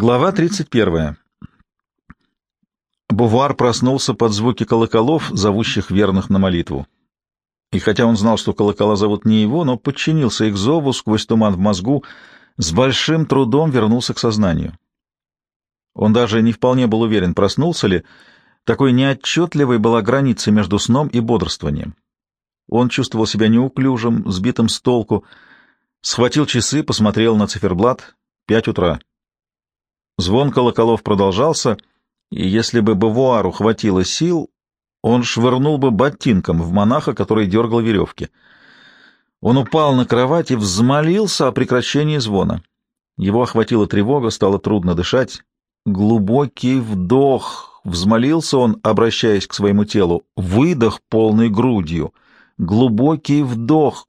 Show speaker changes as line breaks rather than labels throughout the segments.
Глава 31. Бувар проснулся под звуки колоколов, зовущих верных на молитву. И хотя он знал, что колокола зовут не его, но подчинился их зову сквозь туман в мозгу, с большим трудом вернулся к сознанию. Он даже не вполне был уверен, проснулся ли, такой неотчетливой была граница между сном и бодрствованием. Он чувствовал себя неуклюжим, сбитым с толку, схватил часы, посмотрел на циферблат — пять утра. Звон колоколов продолжался, и если бы Бавуару хватило сил, он швырнул бы ботинком в монаха, который дергал веревки. Он упал на кровать и взмолился о прекращении звона. Его охватила тревога, стало трудно дышать. Глубокий вдох. Взмолился он, обращаясь к своему телу. Выдох полной грудью. Глубокий вдох.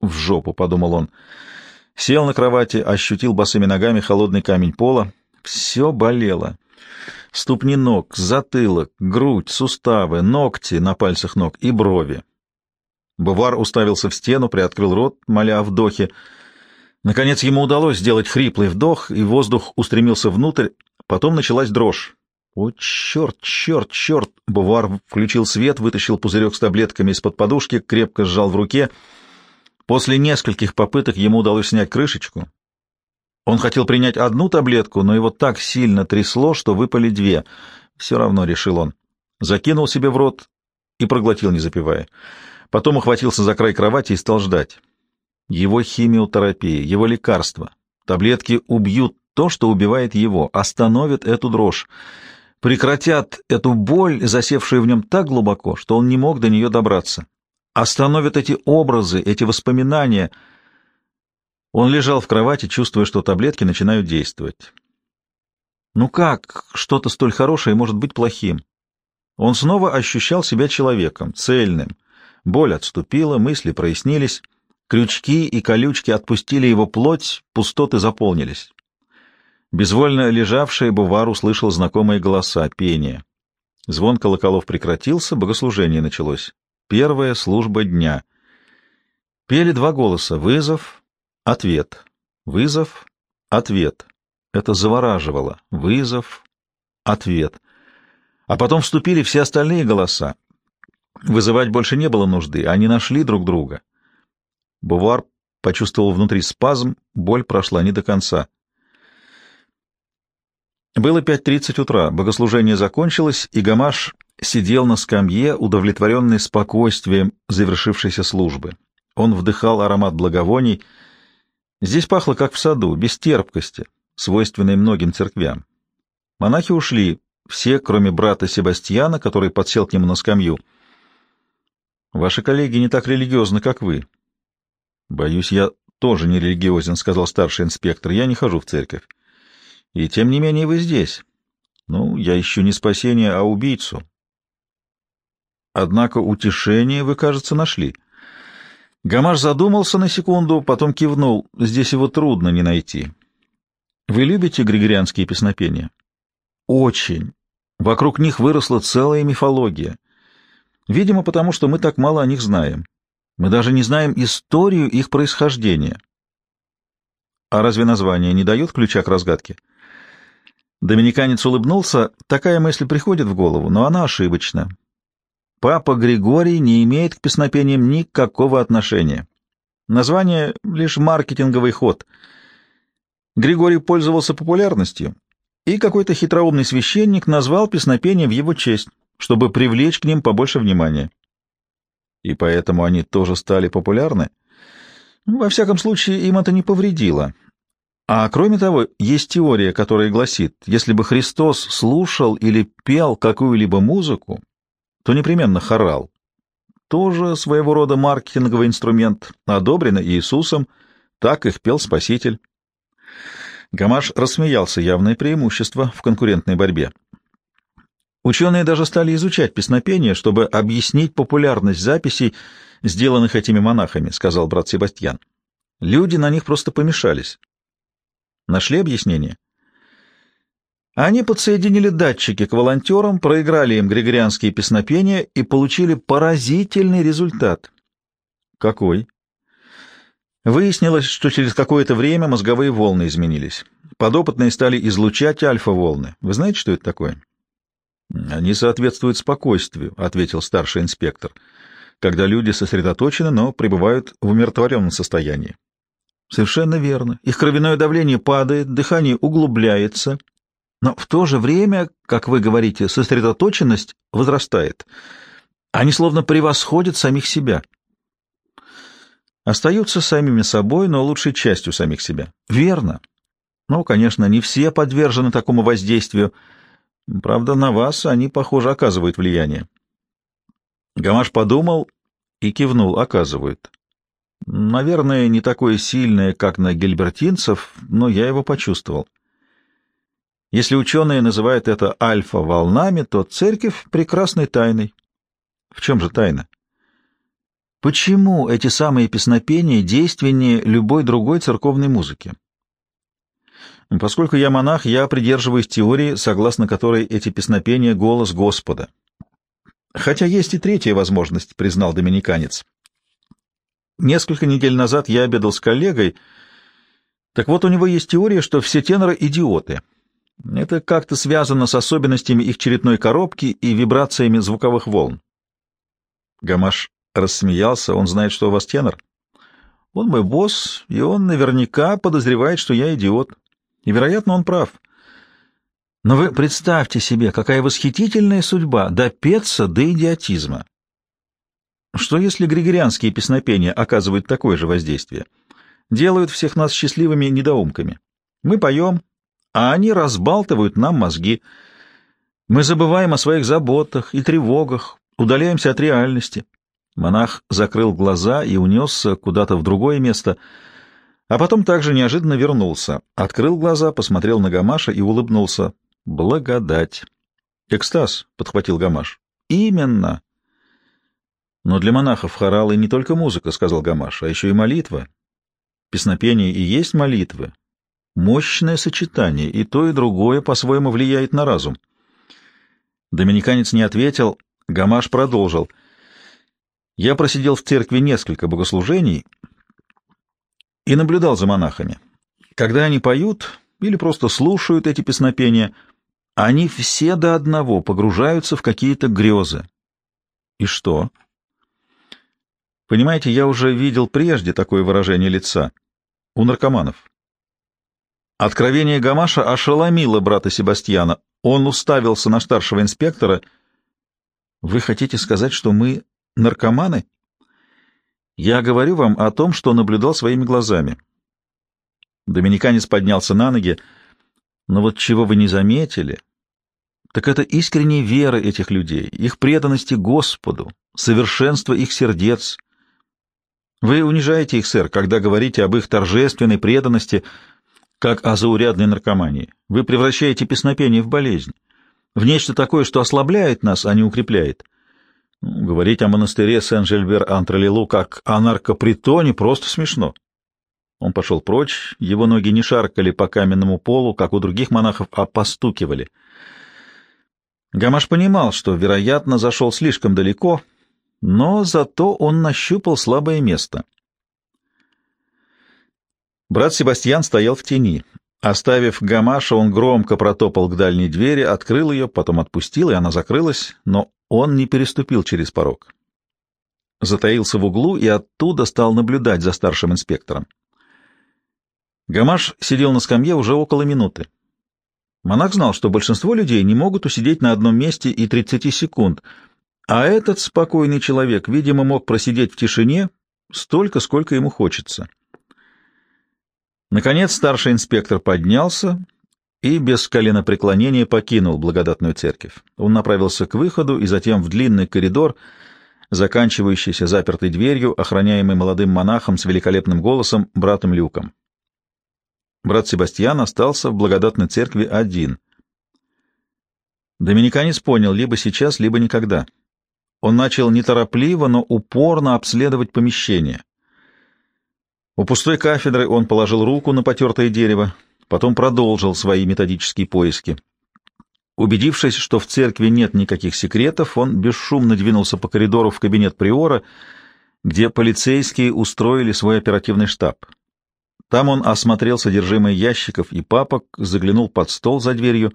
В жопу, — подумал он. Сел на кровати, ощутил босыми ногами холодный камень пола. Все болело. Ступни ног, затылок, грудь, суставы, ногти на пальцах ног и брови. Бувар уставился в стену, приоткрыл рот, моля о вдохе. Наконец ему удалось сделать хриплый вдох, и воздух устремился внутрь. Потом началась дрожь. «О, черт, черт, черт!» Бувар включил свет, вытащил пузырек с таблетками из-под подушки, крепко сжал в руке. После нескольких попыток ему удалось снять крышечку. Он хотел принять одну таблетку, но его так сильно трясло, что выпали две. Все равно, — решил он. Закинул себе в рот и проглотил, не запивая. Потом ухватился за край кровати и стал ждать. Его химиотерапия, его лекарства. Таблетки убьют то, что убивает его, остановят эту дрожь, прекратят эту боль, засевшую в нем так глубоко, что он не мог до нее добраться. Остановят эти образы, эти воспоминания — он лежал в кровати, чувствуя, что таблетки начинают действовать. Ну как что-то столь хорошее может быть плохим? Он снова ощущал себя человеком, цельным. Боль отступила, мысли прояснились, крючки и колючки отпустили его плоть, пустоты заполнились. Безвольно лежавший Бувар услышал знакомые голоса, пение. Звон колоколов прекратился, богослужение началось. Первая служба дня. Пели два голоса — вызов Ответ. Вызов. Ответ. Это завораживало. Вызов. Ответ. А потом вступили все остальные голоса. Вызывать больше не было нужды, они нашли друг друга. Бувар почувствовал внутри спазм, боль прошла не до конца. Было 5.30 утра, богослужение закончилось, и Гамаш сидел на скамье, удовлетворенный спокойствием завершившейся службы. Он вдыхал аромат благовоний — Здесь пахло, как в саду, без терпкости, свойственной многим церквям. Монахи ушли, все, кроме брата Себастьяна, который подсел к нему на скамью. «Ваши коллеги не так религиозны, как вы». «Боюсь, я тоже не религиозен», — сказал старший инспектор. «Я не хожу в церковь». «И тем не менее вы здесь». «Ну, я ищу не спасение, а убийцу». «Однако утешение вы, кажется, нашли». Гамаш задумался на секунду, потом кивнул. Здесь его трудно не найти. Вы любите григорианские песнопения? Очень. Вокруг них выросла целая мифология. Видимо, потому что мы так мало о них знаем. Мы даже не знаем историю их происхождения. А разве название не дает ключа к разгадке? Доминиканец улыбнулся. Такая мысль приходит в голову, но она ошибочна. Папа Григорий не имеет к песнопениям никакого отношения. Название — лишь маркетинговый ход. Григорий пользовался популярностью, и какой-то хитроумный священник назвал песнопение в его честь, чтобы привлечь к ним побольше внимания. И поэтому они тоже стали популярны? Во всяком случае, им это не повредило. А кроме того, есть теория, которая гласит, если бы Христос слушал или пел какую-либо музыку, то непременно хорал. Тоже своего рода маркетинговый инструмент, одобрено Иисусом, так их пел Спаситель. Гамаш рассмеялся, явное преимущество в конкурентной борьбе. Ученые даже стали изучать песнопения, чтобы объяснить популярность записей, сделанных этими монахами, сказал брат Себастьян. Люди на них просто помешались. Нашли объяснение? Они подсоединили датчики к волонтерам, проиграли им григорианские песнопения и получили поразительный результат. Какой? Выяснилось, что через какое-то время мозговые волны изменились. Подопытные стали излучать альфа-волны. Вы знаете, что это такое? Они соответствуют спокойствию, ответил старший инспектор, когда люди сосредоточены, но пребывают в умиротворенном состоянии. Совершенно верно. Их кровяное давление падает, дыхание углубляется, но в то же время, как вы говорите, сосредоточенность возрастает. Они словно превосходят самих себя. Остаются самими собой, но лучшей частью самих себя. Верно. Ну, конечно, не все подвержены такому воздействию. Правда, на вас они, похоже, оказывают влияние. Гамаш подумал и кивнул. Оказывают. Наверное, не такое сильное, как на гельбертинцев, но я его почувствовал. Если ученые называют это альфа-волнами, то церковь — прекрасной тайной. В чем же тайна? Почему эти самые песнопения действеннее любой другой церковной музыки? Поскольку я монах, я придерживаюсь теории, согласно которой эти песнопения — голос Господа. Хотя есть и третья возможность, признал доминиканец. Несколько недель назад я обедал с коллегой. Так вот, у него есть теория, что все теноры — идиоты — это как-то связано с особенностями их черепной коробки и вибрациями звуковых волн. Гамаш рассмеялся. Он знает, что у вас тенор. Он мой босс, и он наверняка подозревает, что я идиот. И, вероятно, он прав. Но вы представьте себе, какая восхитительная судьба допеться до идиотизма. Что если григорианские песнопения оказывают такое же воздействие? Делают всех нас счастливыми недоумками. Мы поем, а они разбалтывают нам мозги. Мы забываем о своих заботах и тревогах, удаляемся от реальности. Монах закрыл глаза и унесся куда-то в другое место, а потом также неожиданно вернулся. Открыл глаза, посмотрел на Гамаша и улыбнулся. «Благодать!» «Экстаз», — подхватил Гамаш. «Именно!» «Но для монахов хоралы не только музыка», — сказал Гамаш, — «а еще и молитва. Песнопение и есть молитвы, Мощное сочетание, и то, и другое по-своему влияет на разум. Доминиканец не ответил, Гамаш продолжил. Я просидел в церкви несколько богослужений и наблюдал за монахами. Когда они поют или просто слушают эти песнопения, они все до одного погружаются в какие-то грезы. И что? Понимаете, я уже видел прежде такое выражение лица у наркоманов. Откровение Гамаша ошеломило брата Себастьяна. Он уставился на старшего инспектора. «Вы хотите сказать, что мы наркоманы?» «Я говорю вам о том, что наблюдал своими глазами». Доминиканец поднялся на ноги. «Но вот чего вы не заметили, так это искренняя вера этих людей, их преданности Господу, совершенство их сердец. Вы унижаете их, сэр, когда говорите об их торжественной преданности — как о заурядной наркомании. Вы превращаете песнопение в болезнь, в нечто такое, что ослабляет нас, а не укрепляет. Ну, говорить о монастыре Сен-Жильбер-Антралилу как о наркопритоне просто смешно. Он пошел прочь, его ноги не шаркали по каменному полу, как у других монахов, а постукивали. Гамаш понимал, что, вероятно, зашел слишком далеко, но зато он нащупал слабое место. Брат Себастьян стоял в тени. Оставив Гамаша, он громко протопал к дальней двери, открыл ее, потом отпустил, и она закрылась, но он не переступил через порог. Затаился в углу и оттуда стал наблюдать за старшим инспектором. Гамаш сидел на скамье уже около минуты. Монах знал, что большинство людей не могут усидеть на одном месте и 30 секунд, а этот спокойный человек, видимо, мог просидеть в тишине столько, сколько ему хочется. Наконец старший инспектор поднялся и без коленопреклонения покинул благодатную церковь. Он направился к выходу и затем в длинный коридор, заканчивающийся запертой дверью, охраняемый молодым монахом с великолепным голосом, братом Люком. Брат Себастьян остался в благодатной церкви один. Доминиканец понял, либо сейчас, либо никогда. Он начал неторопливо, но упорно обследовать помещение. У пустой кафедры он положил руку на потертое дерево, потом продолжил свои методические поиски. Убедившись, что в церкви нет никаких секретов, он бесшумно двинулся по коридору в кабинет приора, где полицейские устроили свой оперативный штаб. Там он осмотрел содержимое ящиков и папок, заглянул под стол за дверью.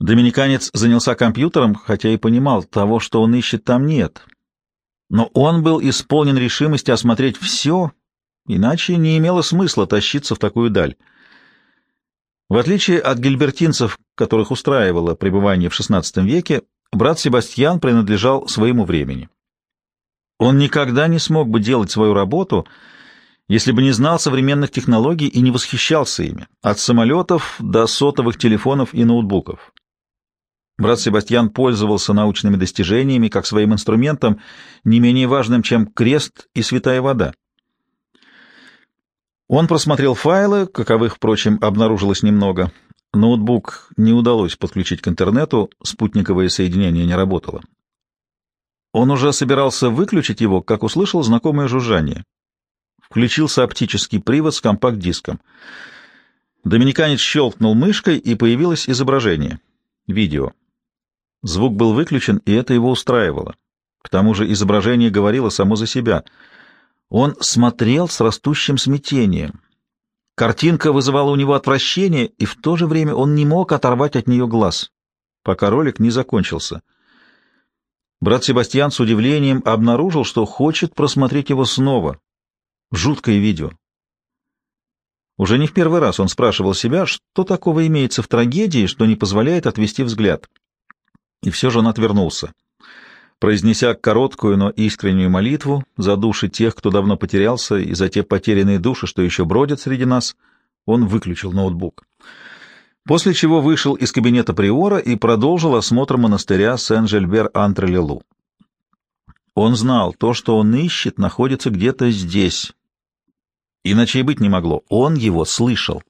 Доминиканец занялся компьютером, хотя и понимал, того, что он ищет, там нет. Но он был исполнен решимости осмотреть все, иначе не имело смысла тащиться в такую даль. В отличие от гильбертинцев, которых устраивало пребывание в XVI веке, брат Себастьян принадлежал своему времени. Он никогда не смог бы делать свою работу, если бы не знал современных технологий и не восхищался ими, от самолетов до сотовых телефонов и ноутбуков. Брат Себастьян пользовался научными достижениями как своим инструментом, не менее важным, чем крест и святая вода. Он просмотрел файлы, каковых, впрочем, обнаружилось немного. Ноутбук не удалось подключить к интернету, спутниковое соединение не работало. Он уже собирался выключить его, как услышал знакомое жужжание. Включился оптический привод с компакт-диском. Доминиканец щелкнул мышкой, и появилось изображение. Видео. Звук был выключен, и это его устраивало. К тому же изображение говорило само за себя — он смотрел с растущим смятением. Картинка вызывала у него отвращение, и в то же время он не мог оторвать от нее глаз, пока ролик не закончился. Брат Себастьян с удивлением обнаружил, что хочет просмотреть его снова. Жуткое видео. Уже не в первый раз он спрашивал себя, что такого имеется в трагедии, что не позволяет отвести взгляд. И все же он отвернулся. Произнеся короткую, но искреннюю молитву за души тех, кто давно потерялся, и за те потерянные души, что еще бродят среди нас, он выключил ноутбук. После чего вышел из кабинета приора и продолжил осмотр монастыря Сен-Жельбер-Антре-Лелу. Он знал, то, что он ищет, находится где-то здесь. Иначе и быть не могло. Он его слышал.